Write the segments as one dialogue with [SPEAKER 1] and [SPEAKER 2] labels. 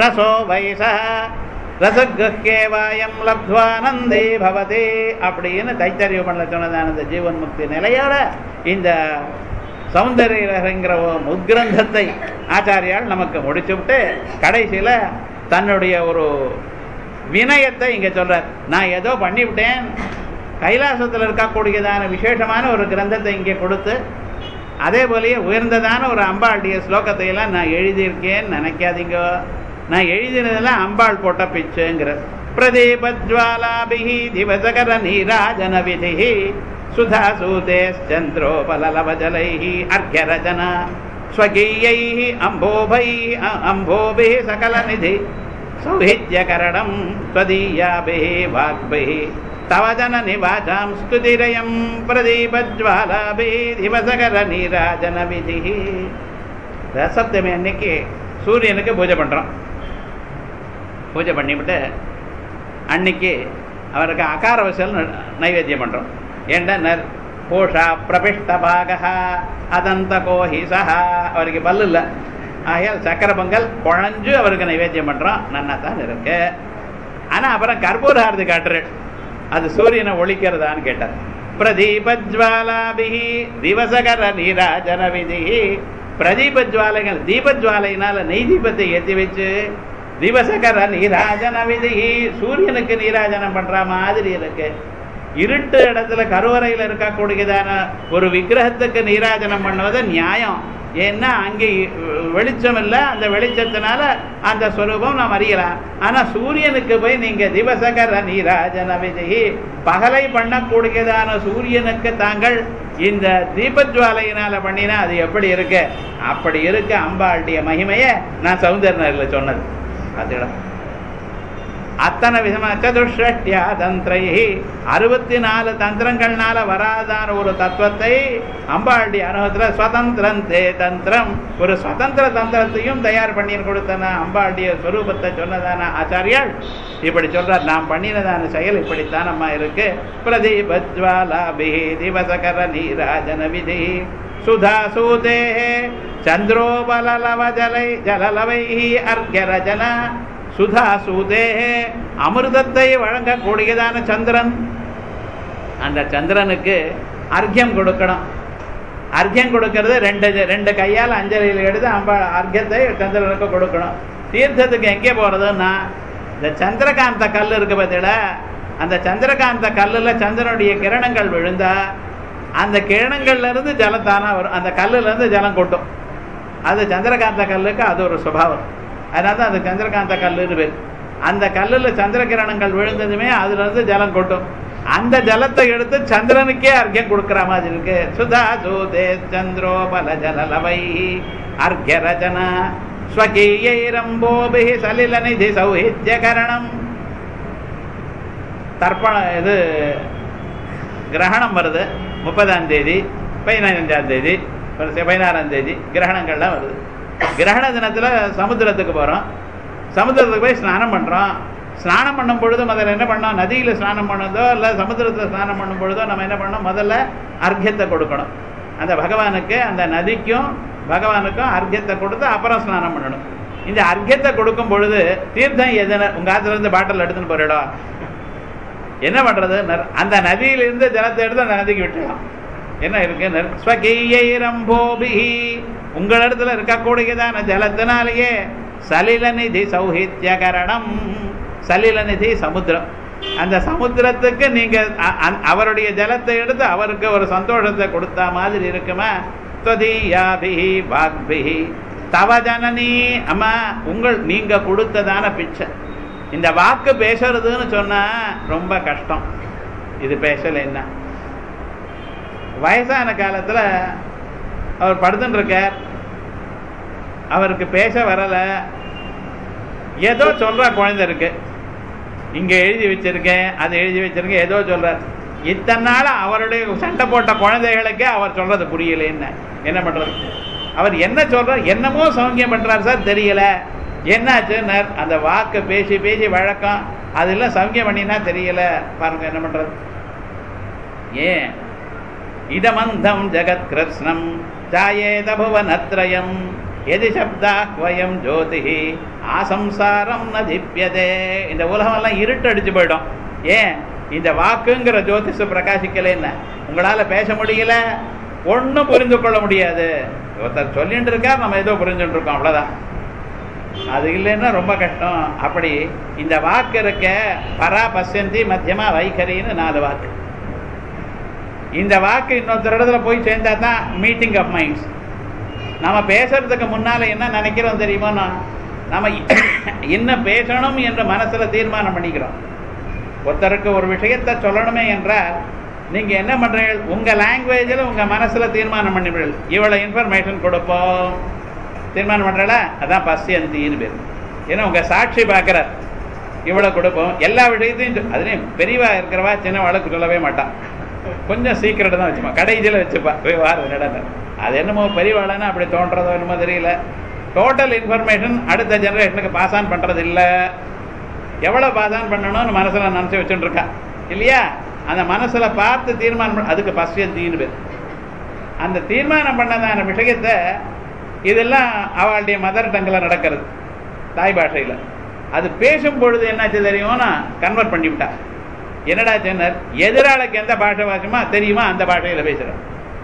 [SPEAKER 1] ரசோ வைசா ரசகேவாயம் லப்துவானந்தே பவதே அப்படின்னு தைத்தறிவு பண்ணல சொன்னதான இந்த ஜீவன் முக்தி நிலையோட இந்த சௌந்தரியங்கிற முத்கிரந்தத்தை ஆச்சாரியால் நமக்கு முடிச்சு விட்டு கடைசியில் தன்னுடைய ஒரு வினயத்தை இங்கே சொல்கிறார் நான் ஏதோ பண்ணிவிட்டேன். கைலாசத்தில் இருக்கக்கூடியதான விசேஷமான ஒரு கிரந்தத்தை இங்கே கொடுத்து அதே போலயே உயர்ந்ததான ஒரு அம்பாளுடைய ஸ்லோகத்தை எல்லாம் நான் எழுதியிருக்கேன்னு நினைக்காதீங்க. நான் எழுதினதெல்லாம் அம்பாள் போட்ட பிச்சுங்கிற பிரதீபஜ்வாலாபிஹி திவசகர நீராஜன விதிஹி சுதாசூதேச்சந்திரோபலலவஜலைஹி அர்க்கரஜனா ஸ்வகீயைஹி அம்போபைः அம்போபிः सकलनिधि सौहित्यकरणं त्वदीयाभिः वाग्भिः तव जननि वाचां स्तुतिरयं प्रदीपज्वालाभिः திவசகர நீராஜன விதிஹி சப்தமே அன்னைக்கு சூரியனுக்கு பூஜை பண்ணுறோம் பூஜை பண்ணிவிட்டு அன்னைக்கு அவருக்கு அகார வசல் நைவேத்தியம் பண்ணுறோம் ஏண்டா கோஷா பிரபிஷ்ட பாகா அதந்த கோஹிசா அவருக்கு பல்லு இல்லை. ஆகையால் சக்கரை பொங்கல் குழஞ்சு அவருக்கு நைவேத்தியம் பண்ணுறோம் நன்னா தான் இருக்கு. ஆனால் அப்புறம் கற்பூரஹாரதி காட்டுறேன் அது சூரியனை ஒழிக்கிறதான்னு கேட்டார். பிரதீபஜ்வாலாபிஹி திவசகர நீராஜன விதி பிரதீபஜ்வாலைகள் தீபஜ்வாலையினால நெய் தீபத்தை ஏற்றி வச்சு திவசகர நீராஜன விதி. சூரியனுக்கு நீராஜனம் பண்ற மாதிரி இருக்கு. இருட்டு இடத்துல கருவறையில் இருக்கக்கூடியதான ஒரு விக்கிரகத்துக்கு நீராஜனம் பண்ணுவது நியாயம். ஏன்னா அங்கே வெளிச்சம் இல்லை. அந்த வெளிச்சத்தினால அந்த ஸ்வரூபம் நாம் அறியலாம். ஆனால் சூரியனுக்கு போய் நீங்கள் திவசகர நீராஜன விதி. பகலை பண்ணக்கூடியதான சூரியனுக்கு தாங்கள் இந்த தீபஜ்வாலையினால பண்ணினா அது எப்படி இருக்கு? அப்படி இருக்கு அம்பாளுடைய மகிமையை நான் சௌந்தர்யரில் சொன்னது. அது இடம் அத்தனை விதமான சதுஷ்டியா தந்திரை அறுபத்தி நாலு தந்திரங்கள்னால வராதான ஒரு தத்துவத்தை அம்பாளுடைய அனுபவத்தில் சுதந்திரம் தே தந்திரம். ஒரு சுதந்திர தந்திரத்தையும் தயார் பண்ணி கொடுத்தன அம்பாளுடைய ஸ்வரூபத்தை சொன்னதான ஆச்சாரியால் இப்படி சொல்றார் நாம் பண்ணினதான செயல் இப்படித்தான் அம்மா இருக்கு. பிரதீபஜ்வாலாபிஹி திவசகர நீராஜன விதி. சுதாசூதே சந்திரோபலலவ ஜலை ஜலலவை அர்கரஜன. சுதா சூதே அமிர்தத்தை வழங்கக்கூடியதான சந்திரன். அந்த சந்திரனுக்கு அர்க்கியம் கொடுக்கணும். அர்க்கியம் கொடுக்கறது ரெண்டு ரெண்டு கையால் அஞ்சலியில் எடுத்து அம்பா அர்க்கியத்தை சந்திரனுக்கு கொடுக்கணும். தீர்த்தத்துக்கு எங்கே போகிறதுன்னா இந்த சந்திரகாந்த கல் இருக்க பதில அந்த சந்திரகாந்த கல்லில் சந்திரனுடைய கிரணங்கள் விழுந்தா அந்த கிரணங்கள்லேருந்து ஜலத்தானா வரும். அந்த கல்லுலேருந்து ஜலம் கொட்டும். அது சந்திரகாந்த கல்லுக்கு அது ஒரு சுபாவம். அதனால தான் அது சந்திரகாந்த கல்லுன்னு பேர். அந்த கல்லில் சந்திர கிரணங்கள் விழுந்ததுமே அதுலேருந்து ஜலம் கொட்டும். அந்த ஜலத்தை எடுத்து சந்திரனுக்கே அர்க்கியம் கொடுக்குற மாதிரி இருக்கு. சுதா சூதே சந்திரோ பல ஜலவை அர்க்கிய ரச்சனா ஸ்வகீயைரம்போபி சலில நிதி சௌஹித்ய கரணம். தர்ப்பணம் இது கிரகணம் வருது. முப்பதாம் தேதி பதினஞ்சாம் தேதி பதினாறாம் தேதி கிரகணங்கள்லாம் வருது. கிரகண தினத்தில் சமுத்திரத்துக்கு போகிறோம் சமுத்திரத்துக்கு போய் ஸ்நானம் பண்ணுறோம் ஸ்நானம் பண்ணும் பொழுது முதல்ல என்ன பண்ணோம்? நதியில் ஸ்நானம் பண்ணதோ இல்லை சமுத்திரத்தில் ஸ்நானம் பண்ணும் பொழுதோ நம்ம என்ன பண்ணோம்? முதல்ல அர்க்கியத்தை கொடுக்கணும். அந்த பகவானுக்கு அந்த நதிக்கும் பகவானுக்கும் அர்க்கியத்தை கொடுத்து அப்புறம் ஸ்நானம் பண்ணணும். இந்த அர்க்கியத்தை கொடுக்கும் பொழுது தீர்த்தம் எதுன்னு உங்கள் ஆற்றுலேருந்து பாட்டில் எடுத்துன்னு போயிடும் என்ன பண்ணுறது அந்த நதியிலிருந்து ஜலத்தை எடுத்து அந்த நதிக்கு விட்டுடலாம். என்ன இருக்கு? ஸ்வகீயைரம்போபி உங்களிடத்துல இருக்கக்கூடியதான ஜலத்தினாலேயே. சலிலநிதி சௌஹித்யகரணம். சலிலநிதி சமுத்திரம். அந்த சமுத்திரத்துக்கு நீங்க அவருடைய ஜலத்தை எடுத்து அவருக்கு ஒரு சந்தோஷத்தை கொடுத்தா மாதிரி இருக்குமா? தொதியாபிஹி வாக்பிஹி. தவ ஜனனி அம்மா உங்கள் நீங்க கொடுத்ததான பிச்சை. இந்த வாக்கு பேசுறதுன்னு சொன்னா ரொம்ப கஷ்டம். இது பேசல என்ன? வயசான காலத்தில் அவர் படுத்துட்டுருக்கார் அவருக்கு பேச வரலை. ஏதோ சொல்கிறா குழந்தை இருக்கு. இங்கே எழுதி வச்சிருக்கேன் அதை எழுதி வச்சிருக்கேன் ஏதோ சொல்கிறார் இத்தனை நாள் அவருடைய சண்டை போட்ட குழந்தைகளுக்கே அவர் சொல்கிறது புரியலன்னு. என்ன பண்ணுறது அவர் என்ன சொல்கிறார் என்னமோ சௌங்கியம் பண்றார் சார் தெரியல. என்னாச்சுன்னார் அந்த வாக்கு பேசி பேசி வழக்கம். அதெல்லாம் சௌங்கியம் பண்ணினா தெரியல. பாருங்க என்ன பண்ணுறது ஏன்? இதமந்தம் ஜெகத் கிருஷ்ணம் ஜாயேத புவனத்ரயம் எதி சப்தா ஜோதிஹி ஆசம்சாரம் ந திப்பியதே இந்த உலகமெல்லாம் இருட்டடிச்சு போயிடும். ஏன்? இந்த வாக்குங்கிற ஜோதிஷ பிரகாசிக்கலைன்னு உங்களால பேச முடியல. ஒன்றும் புரிந்து கொள்ள முடியாது. ஒருத்தர் சொல்லிட்டு இருக்கா நம்ம ஏதோ புரிஞ்சுட்டு இருக்கோம் அவ்வளவுதான். அது இல்லைன்னா ரொம்ப கஷ்டம். அப்படி இந்த வாக்கு இருக்க பரா பசந்தி மத்தியமா வைகரின்னு நாலு வாக்கு. இந்த வாக்கு இன்னொருத்தர் இடத்துல போய் சேர்ந்தா தான் மீட்டிங் ஆஃப் மைண்ட்ஸ் நம்ம பேசுறதுக்கு முன்னால என்ன நினைக்கிறோம் தெரியுமா நம்ம என்ன பேசணும் என்று மனசில் தீர்மானம் பண்ணிக்கிறோம். ஒருத்தருக்கு ஒரு விஷயத்தை சொல்லணுமே என்றால் நீங்கள் என்ன பண்ணுறீங்க உங்கள் லாங்குவேஜில் உங்கள் மனசில் தீர்மானம் பண்ணிவிடுங்கள். இவ்வளோ இன்ஃபர்மேஷன் கொடுப்போம். தீர்மானம் பண்றல அதான் பசியந்தின்னு பேர் ஏன்னா உங்கள் சாட்சி பார்க்குறார். இவ்வளோ கொடுப்போம். எல்லா விஷயத்தையும் அதுலேயும் பெரியவா இருக்கிறவா சின்னவாளுக்கு சொல்லவே மாட்டான். கொஞ்சம் சீக்கிரம் தான் வச்சுப்பா. கடைசியில் வச்சுப்பா. வார் என்னடா அது என்னமோ பரிவாளன்னு அப்படி தோன்றதோ என்னமோ தெரியல. டோட்டல் இன்ஃபர்மேஷன் அடுத்த ஜெனரேஷனுக்கு பாஸ் ஆன் பண்ணுறது இல்லை எவ்வளோ பாஸ் ஆன் பண்ணணும்னு மனசில் நினச்சி வச்சுட்டு இருக்கா இல்லையா? அந்த மனசில் பார்த்து தீர்மானம் அதுக்கு அதுக்கு தீனு பேர். அந்த தீர்மானம் பண்ணதான விஷயத்தை இதெல்லாம் அவளுடைய மதர் டங்கில் நடக்கிறது. தாய் பாஷையில். அது பேசும் பொழுது என்னாச்சு தெரியும்னா கன்வெர்ட் பண்ணிவிட்டா. என்னடா சொன்னார் எதிராளுக்கு எந்த பாஷை வாசமா தெரியுமா? அந்த பாஷையில் பேசுகிறார்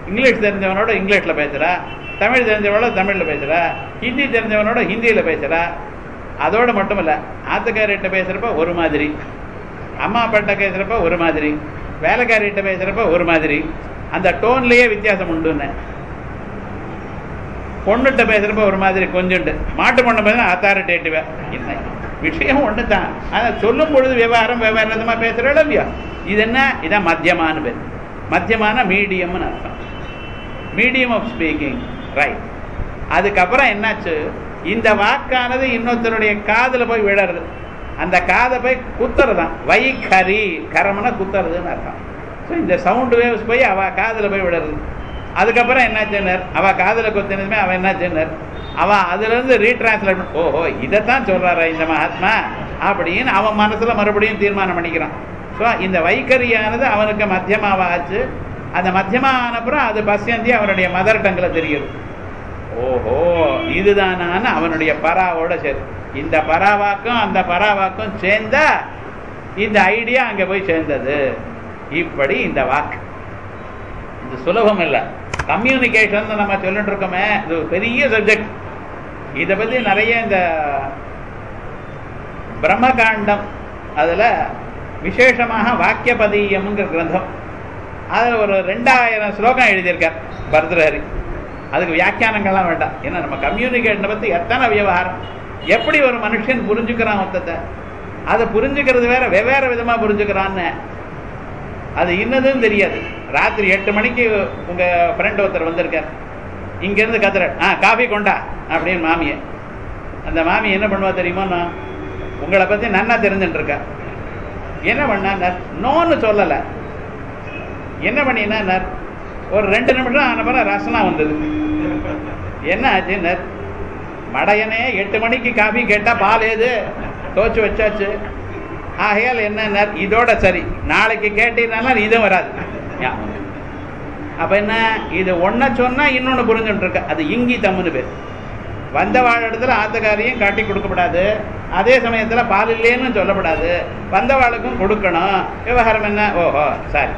[SPEAKER 1] இங்கிலீஷ் தெரிஞ்சவனோட இங்கிலீஷில் பேசுகிறா தமிழ் தெரிஞ்சவனோட தமிழில் பேசுகிறா ஹிந்தி தெரிஞ்சவனோட ஹிந்தியில் பேசுகிறா அதோடு மட்டும் இல்லை ஆத்துக்காரிட்ட பேசுகிறப்ப ஒரு மாதிரி. அம்மா அப்பாட்ட பேசுகிறப்ப ஒரு மாதிரி. வேலைக்காரிட்ட பேசுகிறப்ப ஒரு மாதிரி. அந்த டோன்லேயே வித்தியாசம் உண்டுன்னு. பொண்ணுகிட்ட பேசுகிறப்ப ஒரு மாதிரி கொஞ்சுண்டு. மாட்டு பொண்ணு பேசுனா அத்தாரிட்டேட்டுவேன் என்ன? விஷயம் ஒன்று தான் ஆனால் சொல்லும் பொழுது விவகாரம் வெவ்வேறு விதமாக பேசுகிறோம் இல்லையா? இது என்ன? இதான் மத்தியமான பேர். மத்தியமான மீடியம்னு அர்த்தம். மீடியம் ஆஃப் ஸ்பீக்கிங் ரைட் அதுக்கப்புறம் என்னாச்சு? இந்த வாக்கானது இன்னொருத்தருடைய காதில் போய் விழறது. அந்த காதை போய் குத்துறதான். வை கரி கரம்னா குத்துறதுன்னு அர்த்தம். ஸோ இந்த சவுண்டு வேவ்ஸ் போய் அவள் காதில் போய் விடுறது அதுக்கப்புறம் என்ன சொன்னார் அவள் காதில் குத்தினதுமே அவன் என்ன சொன்னார் அவன் அதுலேருந்து ரீட்ரான்ஸ்லேட் ஓஹோ இதைத்தான் சொல்றாரா இந்த மகாத்மா அப்படின்னு அவன் மனசுல மறுபடியும் தீர்மானம் பண்ணிக்கிறான். ஸோ இந்த வைக்கரியானது அவனுக்கு மத்தியமாவாச்சு. அந்த மத்தியமாக ஆனப்புறம் அது பசியந்தி அவனுடைய மதர் டங்கில் தெரியுது. ஓஹோ இதுதானான்னு அவனுடைய பராவோட சரி. இந்த பராவாக்கும் அந்த பராவாக்கும் சேர்ந்தா இந்த ஐடியா அங்கே போய் சேர்ந்தது. இப்படி இந்த வாக்கு. இது சுலபம் இல்லை. கம்யூனிகேஷன் நம்ம சொல்லிட்டு இருக்கோமே இது பெரிய சப்ஜெக்ட் இதை பத்தி நிறைய இந்த பிரம்மகாண்டம் அதுல விசேஷமாக வாக்கியபதீயம்ங்கிற கிரந்தம். அதில் ஒரு ரெண்டாயிரம் ஸ்லோகம் எழுதியிருக்கார் பரதஹரி அதுக்கு வியாக்கியானங்கள்லாம் வேண்டாம். ஏன்னா நம்ம கம்யூனிகேஷனை பற்றி எத்தனை விவகாரம். எப்படி ஒரு மனுஷன் புரிஞ்சுக்கிறான் மொத்தத்தை அதை புரிஞ்சுக்கிறது வேற வெவ்வேறு விதமாக புரிஞ்சுக்கிறான்னு. அது இன்னதும் தெரியாது. ராத்திரி எட்டு மணிக்கு உங்கள் ஃப்ரெண்ட் ஒருத்தர் வந்திருக்கார். இங்கேருந்து கத்துற ஆ காஃபி கொண்டா அப்படின்னு மாமியை. அந்த மாமி என்ன பண்ணுவா தெரியுமா நான் உங்களை பத்தி நன்னா தெரிஞ்சுட்டு இருக்கா. என்ன பண்ணா நோன்னு சொல்லலை. என்ன பண்ணினா ஒரு ரெண்டு நிமிஷம் ஆன பிறகு ரசனா வந்தது. என்ன ஆச்சு மடையனே எட்டு மணிக்கு காஃபி கேட்டா பால் ஏது? தோச்சு வச்சாச்சு. ஆகையால் என்ன இதோட சரி. நாளைக்கு கேட்டீங்கன்னா இதுவும் வராது. அப்ப என்ன? இது ஒன்ன சொன்னா இன்னொன்னு புரிஞ்சுட்டு இருக்க. அது இங்கி தம்முன்னு பேர். வந்த வாழ இடத்துல ஆத்தக்காரையும் காட்டி கொடுக்கப்படாது. அதே சமயத்தில் பால் இல்லைன்னு சொல்லப்படாது. வந்த வாளுக்கும் கொடுக்கணும். விவகாரம் என்ன? ஓஹோ சாரி.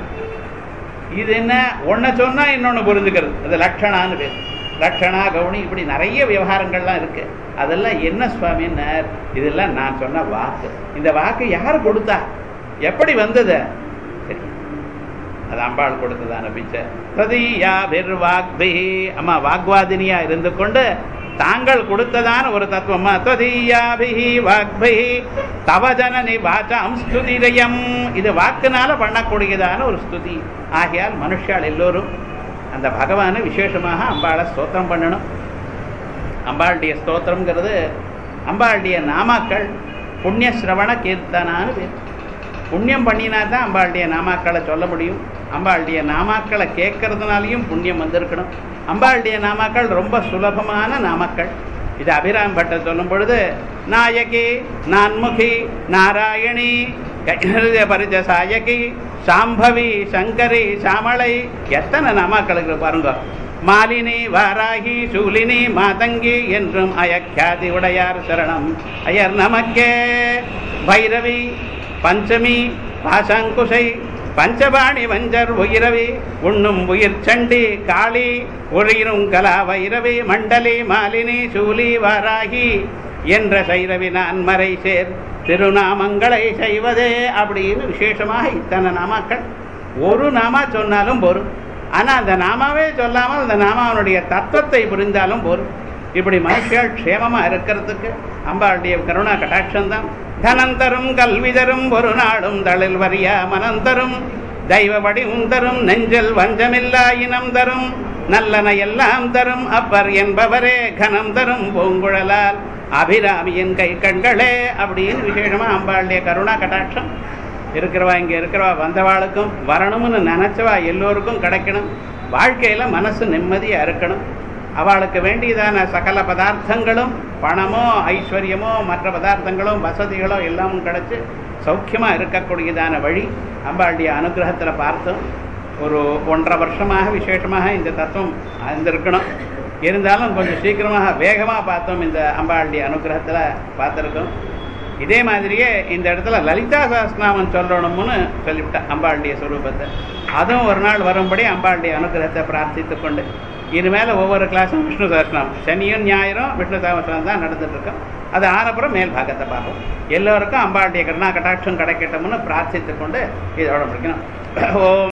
[SPEAKER 1] இது என்ன? ஒன்ன சொன்னா இன்னொன்று புரிஞ்சுக்கிறது. அது லட்சணான்னு பேர். லட்சணா கவுனி இப்படி நிறைய விவகாரங்கள்லாம் இருக்கு. அதெல்லாம் என்ன சுவாமின்னார்? இதெல்லாம் நான் சொன்ன வாக்கு. இந்த வாக்கு யார் கொடுத்தா? எப்படி வந்தது? அது அம்பாள் கொடுத்ததான பிச்சை. பிரதியா வாக்பி அம்மா வாக்வாதினியா இருந்து கொண்டு தாங்கள் கொடுத்ததான ஒரு தத்துவமா. ததியாபிஹி வாக்பிஹி. தவஜனனி வாச்சாம் ஸ்துதிரயம் இது வாக்குனால பண்ணக்கூடியதான ஒரு ஸ்துதி. ஆகையால் மனுஷால் எல்லோரும் அந்த பகவானை விசேஷமாக அம்பாளை ஸ்தோத்திரம் பண்ணணும். அம்பாளுடைய ஸ்தோத்திரங்கிறது அம்பாளுடைய நாமாக்கள் புண்ணிய சிரவண கீர்த்தனான்னு பேர். புண்ணியம் பண்ணினா தான் அம்பாளுடைய நாமாக்களை சொல்ல முடியும். அம்பாளுடைய நாமாக்களை கேட்கறதுனாலையும் புண்ணியம் வந்திருக்கணும். அம்பாளுடைய நாமாக்கள் ரொம்ப சுலபமான நாமக்கள். இது அபிராம் பட்டர் சொல்லும் பொழுது நாயகி நான்முகி நாராயணி பரிஜ சாயகி சாம்பவி சங்கரி சாமளை எத்தனை நாமாக்களுக்கு பாருங்க. மாலினி வாராகி சூலினி மாதங்கி என்றும் அயக்கியாதி உடையார் சரணம். அயர் நமக்கே பைரவி பஞ்சமி பாசங்குசை பஞ்சபாணி வஞ்சர் உயிரவி உண்ணும் உயிர் சண்டி காளி ஒழிரும் கலா வைரவி மண்டலி மாலினி சூலி வாராகி என்ற சைரவி நான் மறை சேர். திருநாமங்களை செய்வதே அப்படின்னு விசேஷமாக இத்தனை நாமாக்கள். ஒரு நாமா சொன்னாலும் போரும். ஆனால் அந்த நாமாவே சொல்லாமல் அந்த நாமாவனுடைய தத்துவத்தை புரிந்தாலும் போரும். இப்படி மனுஷியால் க்ஷேமமாக இருக்கிறதுக்கு அம்பாளுடைய கருணா கட்டாட்சம் தான் தனந்தரும் கல்வி தரும் ஒரு நாடும் தளில் வரியா மனந்தரும். தெய்வ வடிவும் தரும் நெஞ்சல் வஞ்சமில்லா இனம் தரும். நல்லன எல்லாம் தரும் அப்பர் என்பவரே கனம் தரும் பூங்குழலால். அபிராமியின் கை கண்களே அப்படின்னு விசேஷமா அம்பாளுடைய கருணா கட்டாட்சம் இருக்கிறவா இங்கே இருக்கிறவா வந்தவாளுக்கும் வரணும்னு நினச்சவா எல்லோருக்கும் கிடைக்கணும். வாழ்க்கையில் மனசு நிம்மதியாக இருக்கணும். அவளுக்கு வேண்டியதான சகல பதார்த்தங்களும் பணமோ ஐஸ்வர்யமோ மற்ற பதார்த்தங்களும் வசதிகளோ எல்லாமும் கிடச்சி சௌக்கியமாக இருக்கக்கூடியதான வழி. அம்பாளுடைய அனுகிரகத்தில் பார்த்தோம். ஒரு ஒன்றரை வருஷமாக விசேஷமாக இந்த தத்துவம் இருந்திருக்கணும் இருந்தாலும் கொஞ்சம் சீக்கிரமாக வேகமாக பார்த்தோம். இந்த அம்பாளுடைய அனுகிரகத்தில் பார்த்துருக்கோம். இதே மாதிரியே இந்த இடத்துல லலிதா சாஸ்திரநாமம் சொல்லணும்னு சொல்லிவிட்டேன் அம்பாளுடைய ஸ்வரூபத்தை அதுவும் ஒரு நாள் வரும்படி அம்பாளுடைய அனுகிரகத்தை பிரார்த்தித்து கொண்டு இனிமேல் ஒவ்வொரு கிளாஸும் விஷ்ணு சஹஸ்ரநாமம் சனியும் ஞாயிறும் விஷ்ணு சஹஸ்ரநாமம் தான் நடந்துட்டுருக்கோம் அது ஆனப்புறம் மேல் பாகத்தை பார்ப்போம். எல்லோருக்கும் அம்பாளுடைய கருணா கட்டாட்சம் கிடைக்கட்டும்னு பிரார்த்தித்து கொண்டு இதோட முடிக்கணும். ஓம்